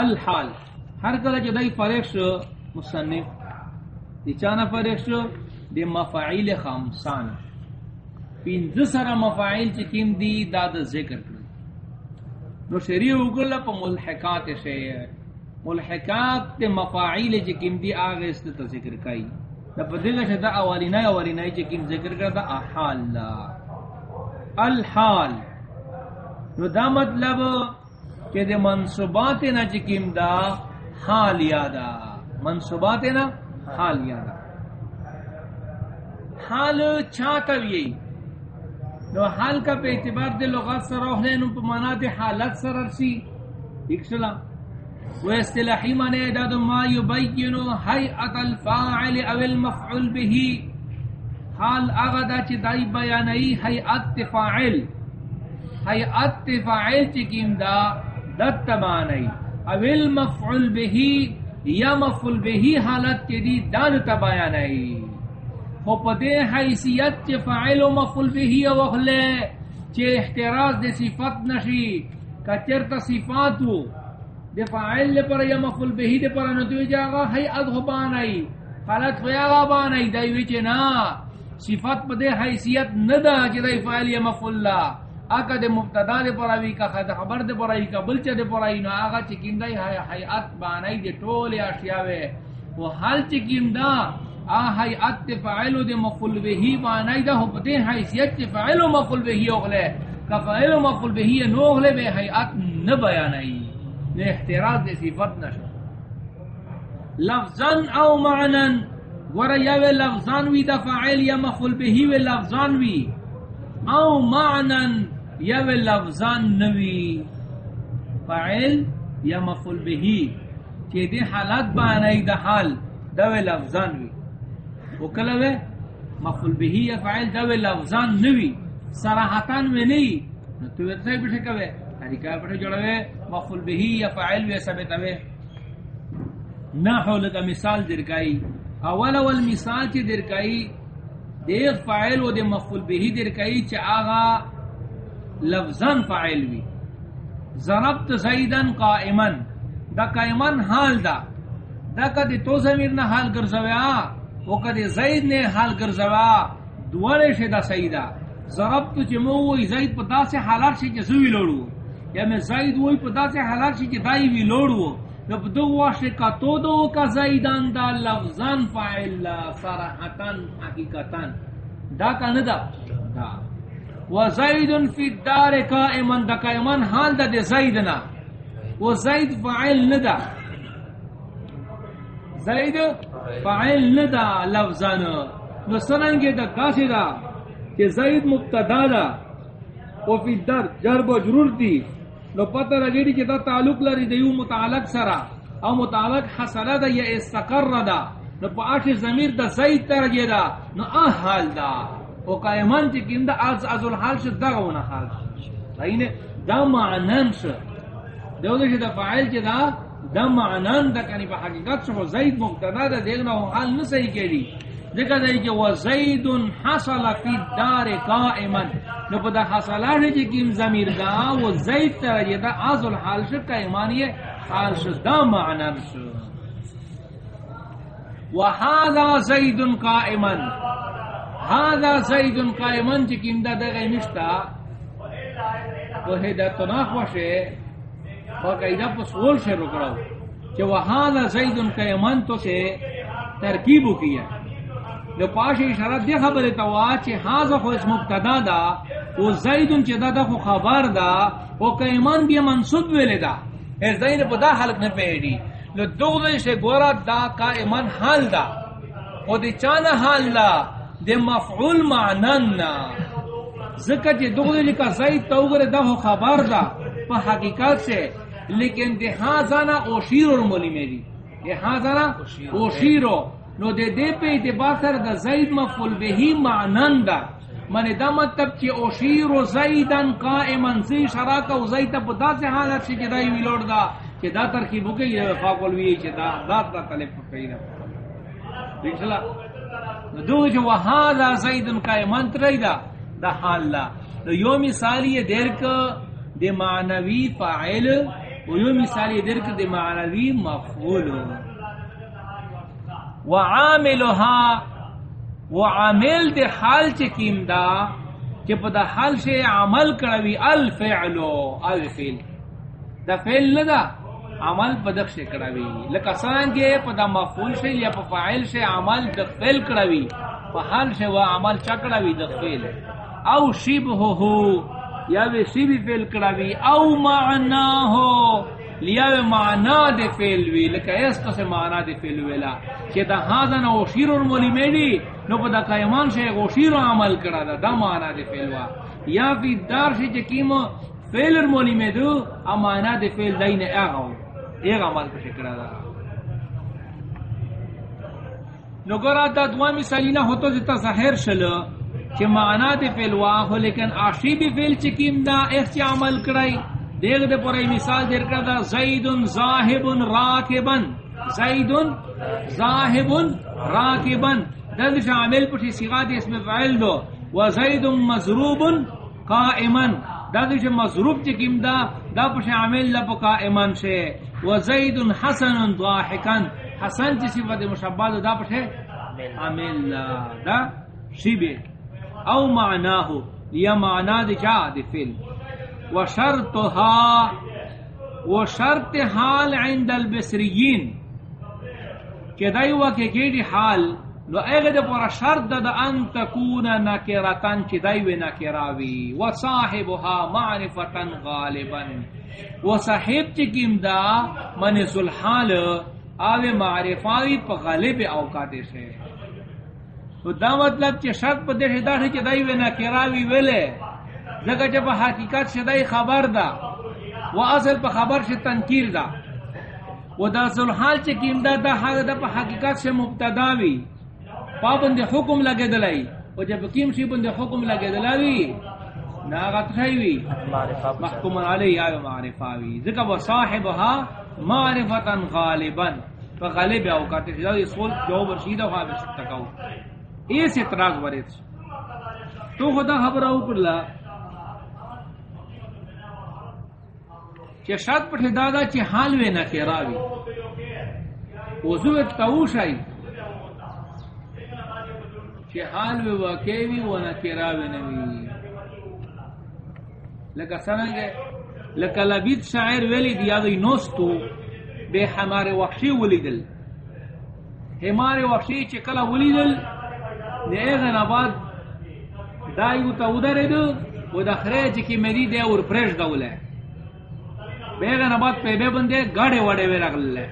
الحال. ہر کله چې دای فارغ شو مصنف. دی چانه فارغ شو؟ دی مفاعیل خمسان پینځه سره مفاعیل چې کیم دی دا د ذکر کړو نو شریع وګړه په ملحقات شی ملحقات ته مفاعیل چې کیم دی هغه است ته ذکر کای دا په دې دغه شدا اولینا اولینا چې کیم ذکر کړه دا احال الحال. نو دا مطلب کہ دے منصوبات نہ چکیم دا، حال یادا منصوبات نہ، حال یادا حال چاہتا بھی نو حال کا پہ اعتبار دے لغات سر روح لے نو پہ مانا دے حالت سر ارسی ایک سلا۔ و استلاحی مانے داد ما یبینو حیعت الفاعل او المفعول بہی حال آغا چی دائی بیانئی حیعت فاعل۔ حیعت فاعل چکیم دا۔ دت معنی اول مفعول به یا مفعول به حالت کے دی دان تبایا نہیں ہو پدے حیثیت چ فاعل و مفعول به او خلے چ احتراز دے صفت نشی، کچر تا صفاتو۔ دے فاعل لے پر یا مفعول به دے پر نہ تو جاگا ہے ادھ بانائی حالت فیا بانائی دای وچ نا صفات پدے حیثیت ندا کہ دای فاعل یا مفعول اللہ اکا دے مبتدا دے پراوی کا خبر دے پراوی کا بلچہ دے پراوی نو آغا چکیم دا حیات بانائی دے ٹولی اشیاوے وہ حال چکیم دا آ حیات دے فعلو دے مفل بہی بانائی دا ہو پتے حیثیت دے فعلو مفل بہی اغلے۔ کا فعلو مفل بہی نو اغلے بے حیات نبیانائی نے احتراز دے صفت نشو لفظاً او معنن ورہ یاوے لفظاً وی دا فعل یا مفل بہی وی لفظاً وی۔ او معنن یا لفظان نوی فعل یا مفعول به. کہ دی حالات بانائی دا حال دا لفظان وی. وکلا وی؟ مفعول به یا فعل دا لفظان نوی. صراحتان میں نہیں تو ویسا ہی بشے کوئے حریکہ پٹھے جوڑوے مفعول به یا فعل وی ثابت ہوئے نحو لکا مثال درکائی اول اول مثال چی درکائی دیغ فاعل و دے مفعول به در کئی آغا لفظان فاعل وی ضربت زیدن قائما. دا قائمن حال دا. دا کدی تو ضمیر نہ حال گرزویا او کدی زید نے حال گرزوا دوڑے شدا سیدا ضربت چمو وی یعنی زید پتا سے حالات سے جزوی لوڑو یا میں زید وی پتا سے حالات سے دائی وی لوڑو جب دو واشے کا تو دو کا زیدان دا لفظان فاعل صراحتان حقیقتان دا کا ندا دا. و زید فی الدار قائما، دا قائما حال دا دے زیدنا. و زید فاعل ندا. زید فاعل ندا لفظان نو سننگے دا کاسی دا کہ زید مبتدا دا. و فی الدار جرب و جرور دی. نو پتہ رگیڑی کہ دا تعلق لری دیو متعلق سرا. او متعلق حصل دا یا استقر دا. نو پا آش زمیر دا زید ترگی دا. نو آہ حال دا. او قائمان چی کم دا از از الحال شد دا غونا حال شد. دا معنان شد. دیو دا شد دا فعیل چی دا؟ دا معنان دا کنی پا حقیقت شد زید مقتدا دا دیگنا و حال نسی کری ذکر دای کہ وزید حصل فی الدار قائما. نو پدا حصلہ ہے کہ کیم ضمیر دا، و زید تر ترجی دا از الحال شد کا حال شد، دا معنی شد. و هذا زید قائما. هذا زید قائما چ کیم دا دغه نشتا. وہ ہے دا تناخ وشے باقاعدہ پسول سے رکڑاو کہ وہ هذا زید قائما تو سے ترکیب کیا جو پاش اشارہ دی خبر توا چ ہاذا خو اسم مبتدا دا، او زید چ دا خو خبر دا، او کایمان بھی منصوب ویل دا. اے زید پدا حالت نہ پیڑی لو دوغے سے گورا دا کایمان حال دا. او دی چانہ حال دا. دی مفعول معنن زکہ چ دوغے لکا زید توغر دا ہو خبر دا په حقیقت سے۔ لیکن دی ہاذا نا او شیر المولی میری۔ دی ہاذا نا او شیرو نو دے دے پہ اعتبار سر دا زید مفعول بہی معنن دا۔ من دا مطلب چی اوشیر و زیدن قائمن سی شراکا و زید تب دا سے حالت چی جدائی ویلوڑ دا۔ چی دا ترکیبو کے یہ فاقل وی چی دا ذات دا طلب پکینا دیکھ سلا دو جو وہاں دا زیدن قائمن ترائی دا دا حال دا۔ دو یو مثالی دیر کا، دے معنوی فاعل، و یو مثالی در کر دی معنوی مفعول۔ و عاملها و عامل دی حال چکیم دا چی پا دا حال شے عمل کروی الفعلو، الفعل۔ دا فعل لدا عمل پا دخش کروی لکا سانگے پا دا مفعول شے یا پا فاعل شے عمل دا فعل کروی پا حال شے و عمل چکروی دا فعل او شبہ ہو یا وی شبی فعل کروی او معنا ہو لیا وی معنا دے فعل وی۔ لکا اس تو سے معنا دے فعل ویلا۔ کہ دا ہازن او شیر مولی میڈی نو پا دا قائمان شے او شیر عمل کرا دا دا معنا دے فعل وا۔ یا فی دار شے چکیم فعل مولی میدو، ا معنا دے فعل دین اغاو۔ ایغ عمل پشے کرا دا۔ نو گرا دا دوا مثالینا ہوتو جتا ظاہر شلو کہ معنا دے فعل وا ہو لیکن آشیبی فعل چکیم دا، ایخ چی عمل کرائی۔ دیکھ دے پر مثال دیر کردا زید زاہب راکبن۔ زید زاہب راکبن۔ دل شامل پٹھی صیغہ دے اس میں فعل دو۔ و زید مضروب قائما دا دل ش مضروب چکیم دا دا پٹھی عامل لب قائما شے و زید حسن ضاحکا حسن چ صفت مشبہ دا پٹھی عامل دا شیبه او معناه یا معنا دے چا؟ دے فعل وشرطها وشرط حال عند البصريين كدای وکه کیدی حال؟ لو اگه د پر شرط د ان تكون نکرتن چې دای و نکراوی وصاحبها معرفتا غالبا وصاحب چې کیم دا من ذل حال او معرفاوی په غالب اوقات سے تو دا مطلب چې شرط په دې دا چې دای و نکراوی ویله لگا جب حقیقت شدائی خبر دا و اصل پا خبر شد تنکیر دا و دا سلحال چی کیم دا دا حق دا پا حقیقت شد مبتداوی پا بند حکم لگے دلائی و جب کیم شی بند حکم لگے دلاوی ناغت خیوی محکوم علی آیو معرفاوی. ذکر و صاحبها معرفتا غالبا. پا غالب اوقات شدائی اس خول جواب رشید و خواب شکتکاو ایس اعتراض ورد تو خدا خبر او کرلا کہ شاد پٹھ دادا چی حال وے نہ کراوی وضو تاوش ای چی حال وے واکیوی و نہ کراوی نوی لکا سننگے لکا لبید شاعر ویلی دیا دی نوستو بے ہمارے وحشی ولی دل ہمارے وحشی چی کلا ولی دل نیغن آباد دائیو تا ادھر دو و دخرے چی میری دے اور پریش دولے بیگا نبات پہ بے بندے گاڑے واڑے وے رکھ لے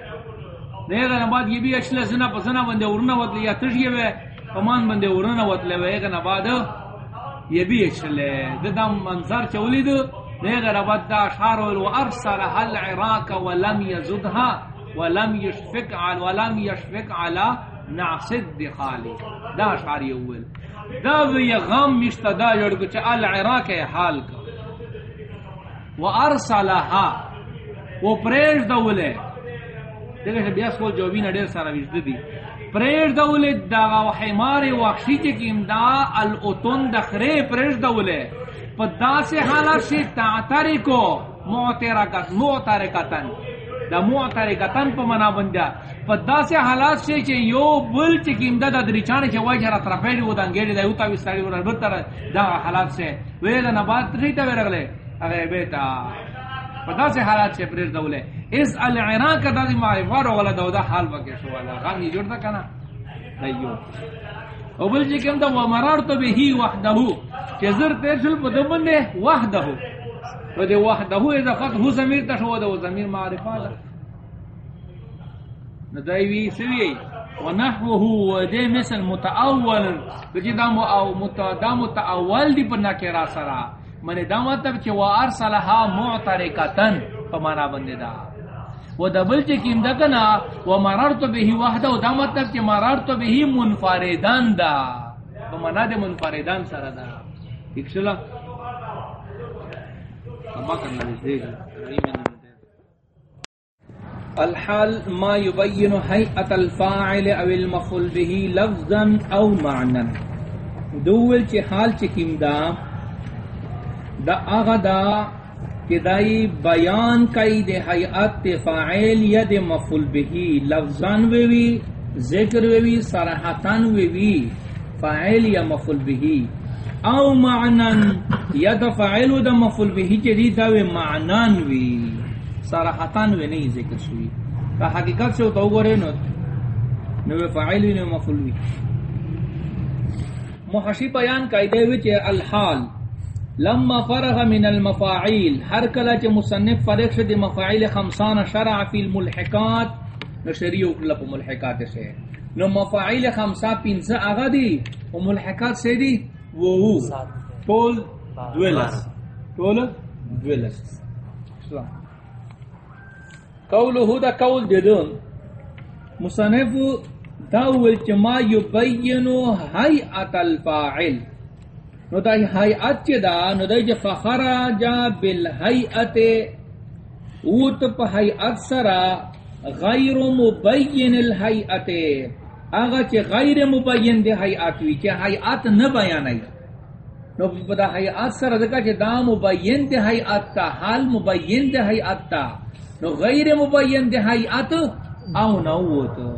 بیگا نبات یہ بھی اچھلے زنا پسنا بندے ارنا وط لیا تشیے وے کمان بندے ارنا وط لے بیگا نبات یہ بھی اچھلے ددا منظر چولی دو بیگا نبات دا شار و ارسل حل عراق ولم یزدها ولم یشفق عل، ولم یشفق علی نعصد دخالی دا شاری اول دا بھی غم مشتا مشتدا جڑ کچھ العراق حال کا وارسلها. وہ پریش دولے دیکھے بیا سو جو بھی نڈیر سارا وجد دی پریش دولے دا حمار وحشی کے کیم دا الاتون دخرے پریش دولے پدا سے حالات سے تعتری کو معترکت، معترکتن۔ دا معترکتن پا منا بندیا۔ پدا سے حالات سے چے یو بل چے کیم دا دا دریچانے چے وجہ را طرفیڑی و دا انگیڑی دا یوتا وستاری و را بتر دا حالات سے۔ وی دا نبات ریتا وی رگلے اگر بیتا پتا سے حالات سے پریر دولے اس العراق کا دا دی معرفہ رو غلا دا حال بکے شو والا غام یہ جوڑتا کنا دیو او بل جی کم دا ومرار تو بھی ہی وحدہو کہ زر تیرشل پا دمن دے وحدہو و دے وحدہو اذا خط ہو زمیر تا شو دا و زمیر معرفہ دا ندائیوی سوی ونحوه و دے مثل متعول. بجی دا متعول دی پر نکرا سرا من دا مطلب چې وا ارسلها معترکتن په معنا باندې دا. و دبل چې کیم دا کنا و مررت به وحده، و دا مطلب چې مررت به منفردان دا. په معنا د منفردان سره دا. اکشلا کما کرنا دې الحال ما يبين هيئه الفاعل او المفعول به لفظا او معنى دول چې حال چې کیم دا؟ دا آغا دا کہ دائی بیان کئی دے حیات فاعل یا دے مفعول بہی لفظان وی وی ذکر وی وی صراحتان وی وی فاعل یا مفعول بہی۔ او معنن یا دا فاعل و دا مفعول بہی چی دی دا وی معنان وی صراحتان وی نہیں ذکر شوی۔ کا حقیقت سے تو گرے نو نو فاعل وی نو مفعول وی۔ محشی بیان کئی قائدے وچ الحال۔ لما فرغ من المفاعیل، ہر کلا چ مصنف فرغ شد مفاعیل خمسان شرع فی الملحقات، نو شریع پا ملحقات سے۔ نو مفاعیل خمسا پینسا آغا دی و ملحقات سے دی، وہ وہ ٹول دویلس۔ ٹول دویلس۔ سلام۔ دا قول دیدون مصنف داول چما یبینو حیعت الفاعل۔ نو دا حیعت چی دا؟ نو دا جی جا بالحیعت. اوت پا حیعت سرا غیر مبین الحیعت. آغا چی غیر مبین دی حیعت وی، چی حیعت نبیانی نو پا دا حیعت سرا دکا چی دا مبین دی حیعت تا، حال مبین دی حیعت تا. نو غیر مبین دی حیعت او نووتو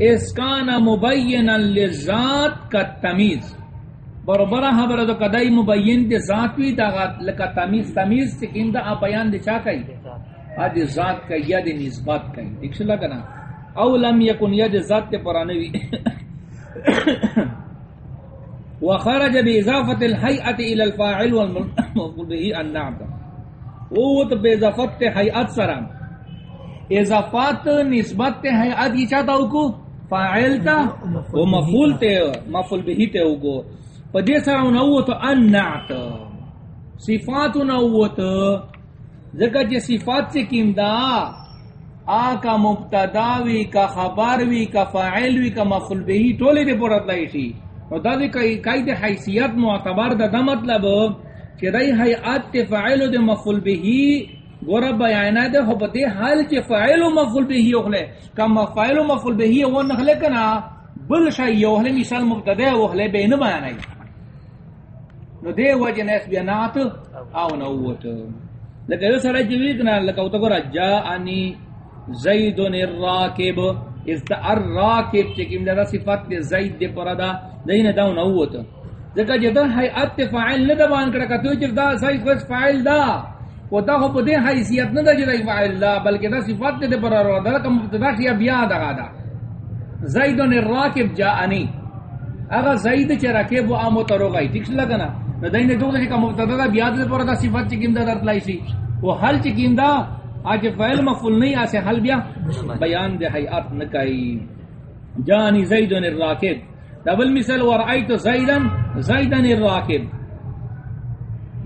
اسکان مبینا لذات کا تمیز برابر خبر تو کدی مبین دے ذات وی دا لکا تمیز تمیز چکین دا بیان دے چا کئی اد ذات کا ید نسبت کئی دیکھ چلا کنا او لم یکن ید ذات تے پرانوی وخرج باضافه الهيئه الى الفاعل والمفعول به النعت او تو باضافت هيئت سرام اضافات نسبت تے هيئت یہ چاہتا ہوں کو فاعل تا؟ وہ مفعول تے مفعول به تے ہوگو پدے سرا نو انعت صفات نو تو زکہ جے صفات سے کیم دا آ کا مبتدا وی کا خبروی کا فاعلوی کا مفعول به ٹولے دے پورت لئی شی او دا دے کئی دے حیثیت معتبر دا, دا مطلب کہ دای حیات تے فاعل دے مفعول به گورا بیانا دے ہو بدے حال چے فاعل و مفعول به اخلے کما فاعل و مفعول به وہ نخلے کنا بل شای یو مثال مبتدا و ہلے بین بیان نو دے وجہ نس بیانات او نووت لکہ یو سرے جوی جی کنا لکہ تو گورا، جاءنی زید الراکب. از تا الراکب چکیم دا صفات دے زید دے پردا دین دا نووت ذکر جدا جی حیات فاعل ندبان کرکا تو چر دا زید فاعل دا. و دا خو پدے حیثیت نہ دا جدائی فاعل دا، بلکہ دا صفات تے پر رو دا کم مبتدا کیا بیا دا دا. زید الراکب جاءنی. اگر زید چ راکب و امو ترو گئی ٹھیک لگا نا؟ دین دو دے کم مبتدا دا بیا دے پر دا صفات چ کیم دا در لائی سی حل چ کیم دا اج فعل مفعول نہیں اسے حل بیا بیان دے حیات نہ کئی جانی زید الراکب دبل مثال ورایت زیدا زیدا الراکب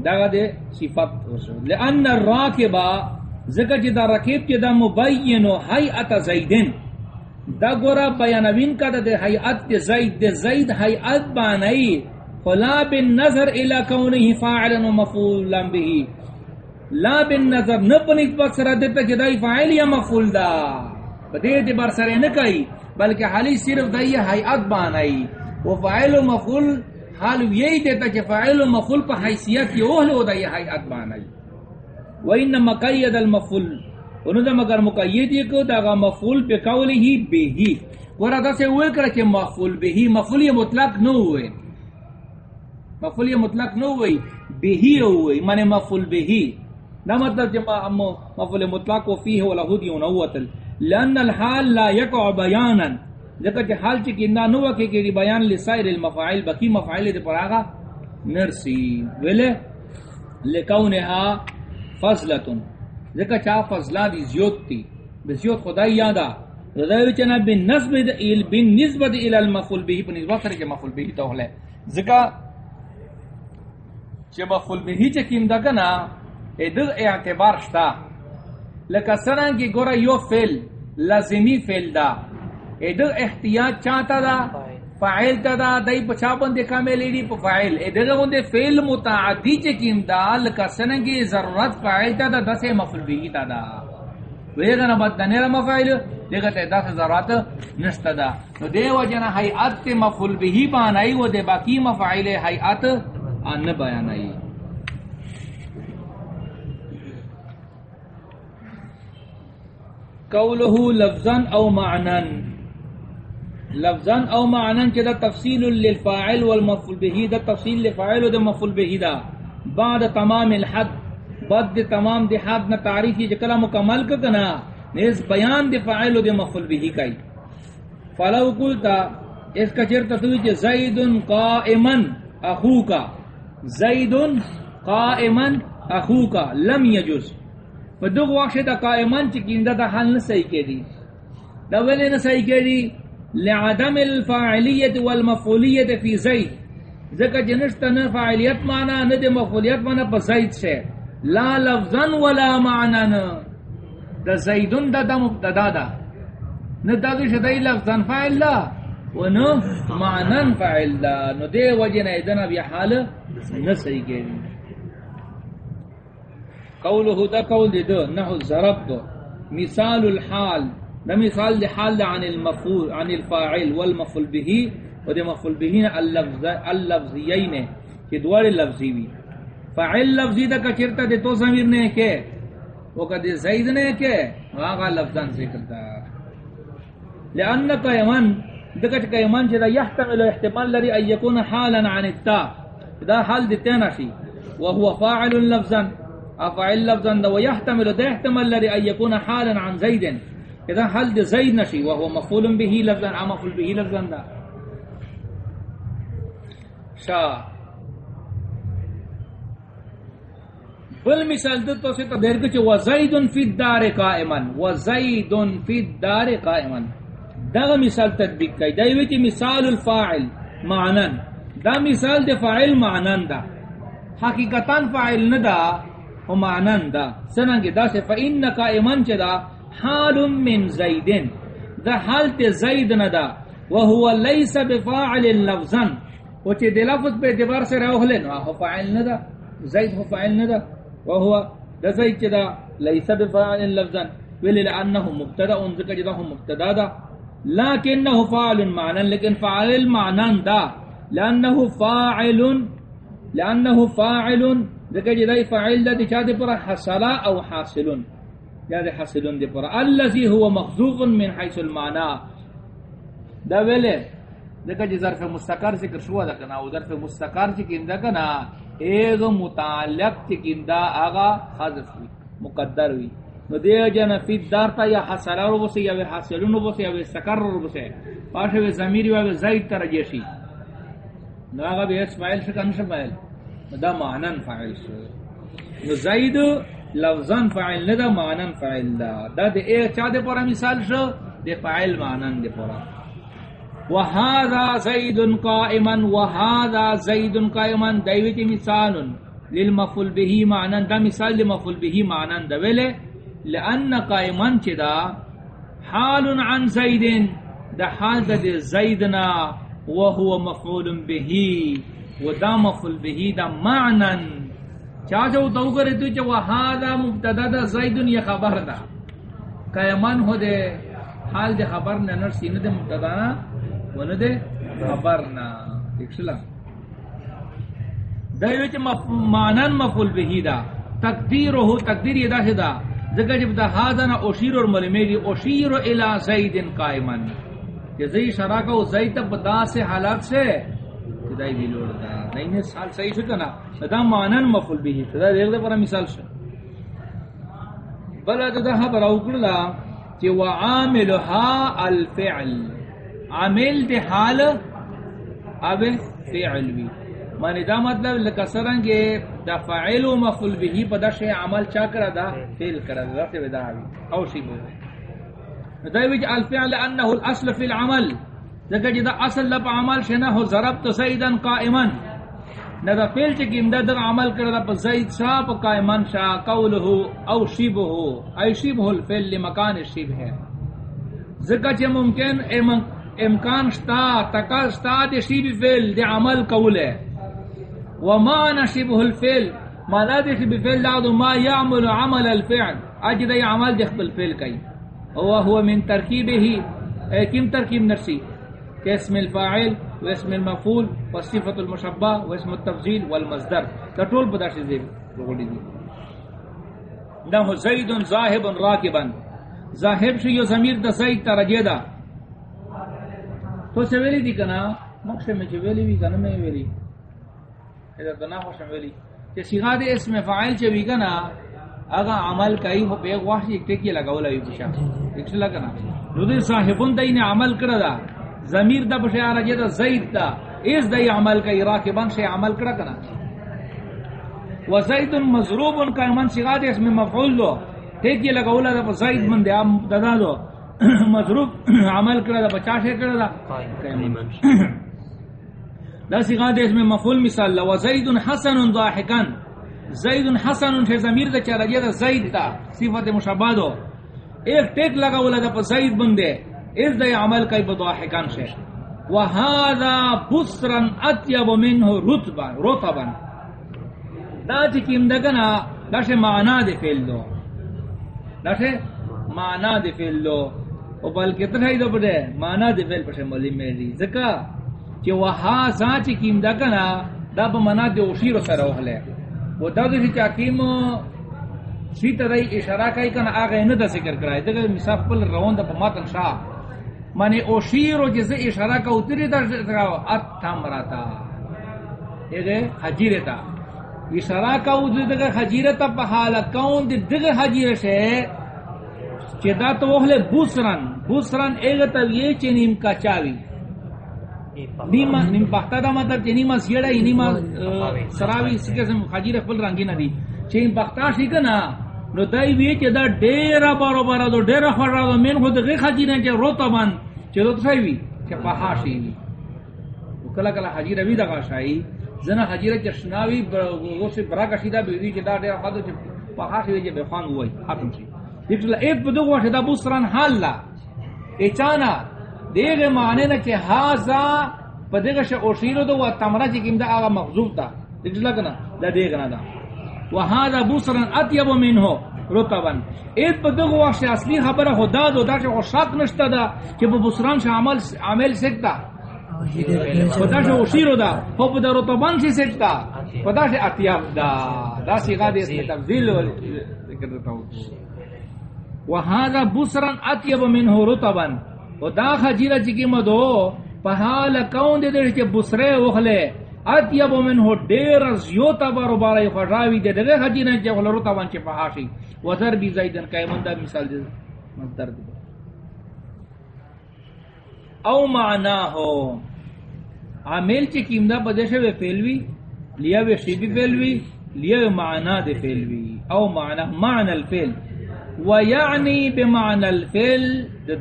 داغا دے صفت رسول لأن الراکبا ذکر جدا رکیب جدا مبینو حیعت زیدن دا گورا بیانوین کا دا دے حیعت زید دے زید حیعت بانائی فلا بن نظر الى کونہی فاعلا و مفعولا بہی لا بن نظر نپنیت بکسر دیتا جدائی فاعل یا مفعول دا. بدے دے برسرے نکائی بلکہ حالی صرف دا یہ حیعت بانائی و فاعل و مفعول، حال یہی دیتا کہ فاعل و مفعول پر حیثیت یہ اوہل ہو دا یہ حیات بانائی و ان مقید المفعول. انہوں دا مگر مقید یہ کو دا مفعول پہ قولی ہی بے ہی ورہ دا سے ہوئے کرا کہ مفعول بے ہی مفعول یہ مطلق نو ہوئے مفعول مطلق نو ہوئے بے ہی ہوئے مانے مفعول بے ہی نا مطلب جمع مفعول مطلق و فیہ و لہودی و نووتل لأن الحال لا يقع بیانا۔ ذکر کہ حال چی کندا نو کہ کہ بیان لسائر المفاعل بقی مفاعل دے پر آگا نرسی۔ ویلے؟ لکونها فضلتن۔ ذکر چا فضلہ دی زیوت تی۔ بزیوت خدای یادا۔ رضای چنا بن نسب ال بن نسبت الى المفعول به بن نسبت کرے مفعول به تو ہے ذکر چ مفعول به چ کیم دا کنا اے دل اعتبار شتا. لکہ سران کی گورا یو فعل، لازمی فعل دا. ادھر احتیاط چاہتا دا فاعل تا دا، دای پچا بندے کامل دی پ فاعل ادھر بندے فعل متعدی چې چکیم دا لکا سنگی ضرورت فاعل تا دا، دس مفعول به تا دا. ویگا نہ بد دنیر مفعول دیگا تے دس ضرورت نشتا دا. نو دے وجنا ہیئت مفعول به بانائی و دے باقی مفعول آن بیان آئی۔ قوله لفظا او معنا۔ لفظا او معنا چې دا تفصیل للفاعل والمفعول به، دا تفصیل لفاعل او د مفعول به دا۔ بعد تمام الحد، بعد دی تمام دی حد نہ تعریفی جکلا مکمل کا کنا نیز بیان دی فاعل و دی مفعول به کای فلو قلتا، اس کا چرتا توی چې زید قائما اخو کا زید قائما اخوکا لم یجز. فدغ واقع دا قائما چکین دا دا حل نسائی کے دی دا ولی نسائی کے دی لعدم الفاعلیت والمفعولیت فی زید. ذکر جنشتا نا فاعلیت مانا نا دے مفعولیت مانا پا زید سے لا لفظا ولا معنی نا دا زیدن دا دا. مبتدا دا نا دا دا شدائی لفظا فاعل لا، و نا معنی فاعل لا. نا دے وجن ایدنا بی حال نسائی کے دی قوله دا قول دے دو، نحو ضرب دو مثال الحال، دا مثال دے حال دا عن المفعول، عن الفاعل، والمفعول به، و دے مفعول به اللفظ، اللفظیین کہ دوار لفظی بھی فاعل لفظی دا کچرتا دے تو ضمیر نے کہ وہ کدے زید نے کہ واغا لفظان ذکر دا۔ لأن قیمان دکت قیمان چدا یحتمل احتمال لری ان یکون حالا عن التا۔ دا حال دیتینا شی وهو فاعل لفظا. افعل لفظا دا ويحتمل ده احتمال لري ان يكون حالا عن زيد. اذا حال ده زيد نشي وهو مفعول به لفظا عم مفعول به لفظا دا شا. بل مثال دو تو سے تو دیر کچھ وزید فی الدار قائما. وزید فی الدار قائما. دا مثال تطبیق کئی دا یویتی مثال الفاعل معنن دا مثال دے فاعل معنن دا. حقیقتاً فاعل ندا و معنن دا. سننگی دا سے فإن قائمان چا دا حال من زیدن. دا حال تے زید ندا. وهو لیس بفاعل لفظا. و چے دے لفظ پہ اعتبار سے رہو لے نو. آہو فاعل ندا. زید ہو فاعل ندا. وهو دا زید چا دا لیس بفاعل لفظا. ولی لأنه مبتدا انذکر جدا ہم مبتدا دا. لیکنه فاعل معنن. لیکن فاعل معنن دا. لأنه فاعل لأنه فاعل. ذکر جدائی فاعل دا دی چا دی پرا حصلا او حاصلن یا دی حاصلن دی پرا اللذی هو مخذوف من حیث المعنی دا ویلے ذکر جی ظرف مستقر ذکر شوا دا کنا، او ظرف مستقر چکن دا کنا ایغ متعلق چکن دا آغا حضف ہوئی مقدر ہوئی نو دے جانا فی دار تا یا حصلا رو بسے، یا حاصلن رو بسے، یا استقر رو بسے. پاشا وی زمیری وی زید ترجیشی نو آغا بی اس فائل شکن شفائل دا معنن فاعل شو. نو زید لفظن فاعل ندا معنن فاعل دا دا دے اے چا دے پورا مثال شو؟ دے فاعل معنن دے پورا وهذا زید قائما، وهذا زید قائما. دیوتی مثال للمفعول به معنن دا مثال للمفعول به معنن دا ویلے لان قائما چدا حال عن زید دا حال دا دے زیدنا. وهو مفعول به، و دا مفعول به دا معنن. چا جو تو کرے تو چ وہادا مبتدا دا زید یہ خبر دا. قیمن ہو دے، حال دے خبر نہ نر سین دے مبتدا نا، و دے خبر نا. اکسلا دا یو وچ معنن مفعول به دا. تقدیر ہو تقدیر یہ دا ہے دا. جگہ جب دا ہادا نا اشیر اور ملمیلی اشیر الی زید قائمن. کہ زئی شراکہ و زید بدا سے حالات سے خدای دی لوڑ دا۔ نہیں نے سال صحیح شو کنا دا مانن مفعول به خدا دیکھ دے پر مثال شو بل دا خبر او کړلا چې وعاملها الفعل۔ عامل دی حال اب فعل وی معنی دا مطلب لکه سرنګ دا فاعل او مفعول به په دشه عمل چا کرا دا، فعل کرا دا ته ودا او شی بو دا الفعل انه الاصل في العمل ذکر جدا اصل لپ عمل شنا ہو ضربت زیدن قائما۔ ندا فعل چکیم دا در عمل کردا پا زید شا پا قائمان شا قوله او شیبه ای شیبه الفعل لمکان شیب ہے۔ ذکر چی ممکن امکان شتا تکا شتا دی شیب فعل دی عمل قول ہے ومعنى شبه الفعل معنى دی شبه فعل دعوه ما يعمل عمل الفعل۔ اجد ای عمل دی الفعل کئی۔ وهو من ترکیبه کم ترکیب نرسی؟ اسم الفاعل و اسم المفعول و صفت المشبہ و اسم التفضیل والمصدر کٹول پدا شی دی لوگڑی دی نہ زید ذاہب راکبا. ظاہر شو یو ضمیر د زید ترجه دا تو سے ویلی دی کنا مخش میں چ ویلی وی کنا میں ویلی اذا دنا خوش ویلی کہ صیغہ دے اسم فاعل چ وی کنا اگا عمل کئی ہو بے واش ایک ٹکی لگاولا وی پوچھا ایک لگا نا. نو دے صاحبون دای نے عمل کرا دا. ضمیر دا بشے ا رجے دا زید دا. اس دای عمل کئی راکبان سے عمل کرا کنا. وزید مضروب کا من صیغہ دے اسم مفعول دو. ٹکی لگاولا دا زید من دے ددا دو. مضروب عمل کرا دا بچا سے کرا دا. دا صیغہ دے اسم مفعول مثال لا. وزید حسن ضاحکان زید حسن فی ضمیر دا چارا جے دا زید تا صفت مشابہ دو ایک ٹیک لگا ولا دا زید بندے اس دا عمل کئی بضاحکان سے وهذا بسرا اطيب منه رتبا رتبا۔ دا چکیم دگنا دا سے معنی دے فیل دو۔ دا سے معنی دے فیل دو۔ او بلکہ تنہی دو بڑے معنی دے فیل پشے مولی میری زکا، چی وهذا چکیم دگنا دا با معنی دے اوشیر سر اوہلے۔ وہ دا دو چی حکیم سی تدائی اشارہ کئی کنا آگا اینا دا ذکر کرائی دا مثال پل روان دا پا ماتن شاہ مانی اوشیرو جیسے اشارہ کا اتری دا ذکر ات تامراتا یہ حجیرتا اشارہ کا اتری دا حجیرتا پا حالا کون دی دگر حجیر سے چی دا تو وحلے بوسرن. بوسرن ایگتا یہ چی کا چاوی نیما نیم پختا دا مطلب چی نیما سیڑا ای نیما سراوی سکے سے حجیر خپل رنگی ندی چی نیم پختا شکا نا نو دای وی چې دا ډیر بارو بارا دو ډیر خړا دو مين خو دغه خاجی نه چې روتا بان چې روت شي وی چې په هاشي وی کله کله حاجی روی دغه شای زنه حاجی ر چشناوی وو سے برا کا شیدا به چې دا ډیر خاطر چې په هاشي وی چې به خوان وای ختم شي دغه ایت په دغه وخت دا بوسران حال لا اچانا دغه معنی نه چې هاذا په دغه ش او شیرو دو تمرا چې کیند هغه مخزوب تا دغه لګنا دا دغه نه دا وهذا بصرا اطيب منه رتبا ایت بدغ وقت اصلی خبر خدا دو دا کہ شک نشتا دا کہ وہ بصران سے عمل عمل سکتا خدا سے اشیرو دا ہو بدا رتبان سے سکتا خدا سے اطیب دا دا سیغا دے اس میں تبدیل ذکر دیتا ہوں وهذا بصرا اطيب منه رطبا رتبا ودا خجیرہ چکی مدو پہال کون دے دے کہ بصرے وخلے اتیب من ہو دیر زیوتا بارو بارای خوشاوی دے دے حجی چے غلرو تا وان چے پہاشی وزر بی زیدن قیمن دا مثال دے مصدر دے او معنا ہو عامل چے کیمدا بدشے وی فعلوی لیا وی شیبی فعلوی لیا وی معنا دے فعلوی او معنا معنى الفعل ويعني بمعنى الفعل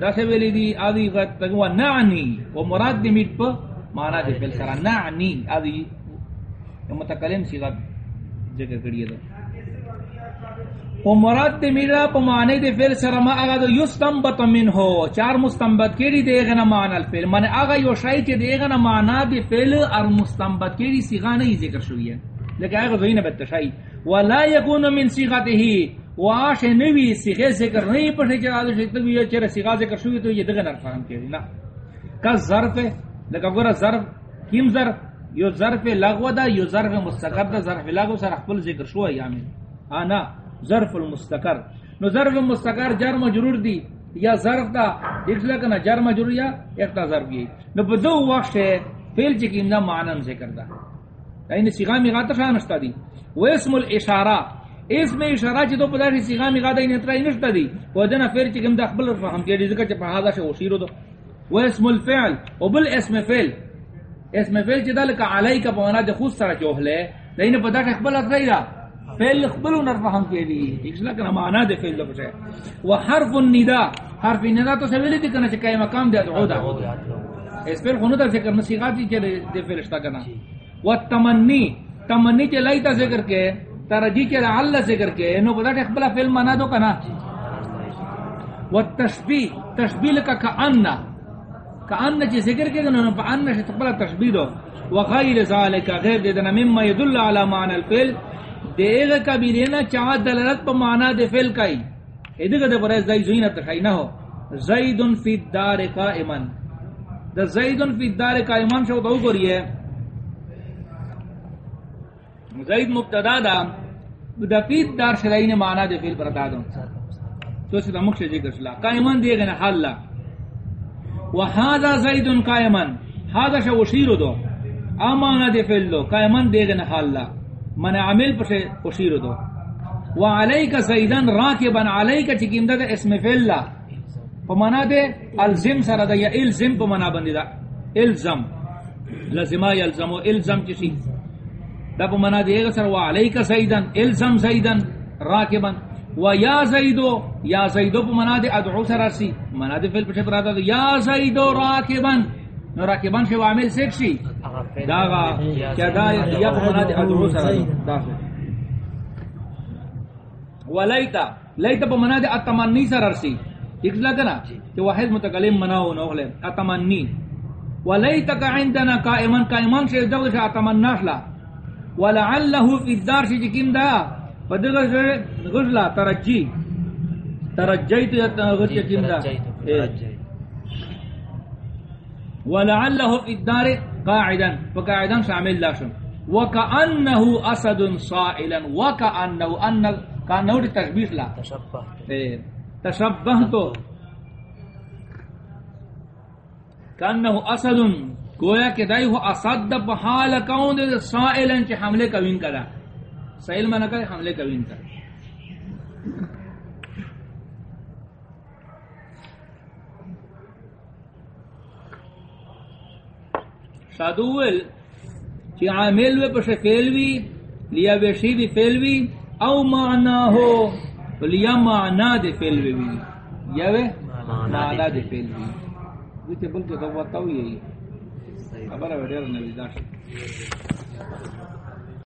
دا سے ویلی دی ادی غت تگوا نعنی و مراد دی میٹ پہ مانا دے فعل سرا نعنی ادی متکلم صیغہ ذکر کریے دا او مراد دے میرا پ معنی دے فعل سرا، ما اگا دو یستنبط من ہو چار مستنبط کیڑی دے گنا معنی الفعل۔ من اگا یو شای چ دے گنا معنی دے فعل ار مستنبط کیڑی صیغہ نہیں ذکر شوی ہے۔ لیکن اگا زین بتشای ولا یکون من صیغته واش نوی صیغہ ذکر نہیں پڑھے چرا دے چ چر صیغہ ذکر شوی تو یہ دغه نر فهم کیڑی نا۔ کا ظرف لکه ګوره ظرف، کیم ظرف، یو ظرف لغو دا، یو ظرف مستقر دا، ظرف لغو سره خپل ذکر شو یا من انا ظرف المستقر۔ نو ظرف مستقر جر مجرور دی، یا ظرف دا دیکھلا کنا جر مجرور یا ایک ظرف یہ نو بدو وقت فعل چ کیم دا معنی ذکر دا۔ یعنی صیغہ می غات شانشتا دی۔ و اسم الاشارہ اسم اشارہ چ تو پدار صیغہ می غات نہیں ترا نشتا دی. و دنا فعل چ کیم دا خپل فهم کې ذکر چ په هاذا شو شیرو دو. و اسم الفعل. و بل اسم فعل. اسم فعل چې دلک علی کا بونا د خود سره چوهله لین پتا ک خپل اخیرا فعل خپل نر فهم کې دی اصلا کنا معنا د فعل لپاره و حرف النداء حرف النداء تو سویل دي کنه چې کای مقام دی ادعو دا. اس فعل خونو در ذکر نصیغات چې د فعل شتا کنا. و تمنی. تمنی چې لایتا ذکر کې ترجی چې الله ذکر کې نو پتا ک خپل فعل معنا دو کنا و تشبیه تشبیه لک کأن کان چ ذکر کے نو ان سے تقبل تشبیہ دو۔ وغیر ذالک غیر دے دنا، مما يدل على معنى الفعل۔ دیغ کبیرنا چا دلالت پ معنی دے فعل کای ادغ دے پر زئی زینت تھای نہ ہو۔ زید فی الدار قائما۔ دا زید فی الدار قائما شو تو کریے زید مبتدا دا دا فی الدار شرعین معنی دے فعل پر ادا دو تو سے مخ سے ذکر شلا. قائمان دے گنا حال لا. وهذا زید قائمان. هذا شو شیر دو. امانہ دے فعل دو. قائمان دے گنا حال لا. من عمل پر سے اشیر دو. وعليك زیدن راکبا علیک چکیم دا اسم فعل لا. پمانا دے الزم سر دا یا الزم پمانا بندی دا. الزم. لزما یلزمو الزم چسی دا پمانا دے گا سر وعليك زیدن الزم زیدن راکبا و یا زیدو یا زیدو پا منا دے ادعو سر رسی منا دے فیل پچھے پراتا دے، یا زیدو راکبن۔ نو راکبن شو عامل سیک شی؟ داغا کیا دا یا پا منا دے ادعو سر دا و لیتا لیتا پا منا دے اتمنی سر رسی ایک لگا نا کہ واحد متقلم مناو نوغلے اتمنی۔ و کا عندنا قائمان قائمان شی دو شا اتمناش لا۔ ولعلہو فی الدار شی جکیم دا. بدل غزلا ترجی ترجیت غزلا کیم دا. ولعله في الدار قاعدا. فقاعدا شامل لاشم وكأنه أسد صائلا. وكأنه أن كأنه تشبيه لا. تشبه. تشبهت كأنه أسد گویا کہ دائی ہو اسد بحال کون دے سائلن چی حملے کوین کرا۔ سائل منا کرے حملے کوین کرا۔ شادوول چی عامل وی پش فیلوی لیا ویشی وی فیلوی او معنا ہو لیا معنا دے فیلوی وی۔ یا وی معنا دے فیلوی۔ وی تے بلکہ یہی خبر ہے ویڈیو نوی داشت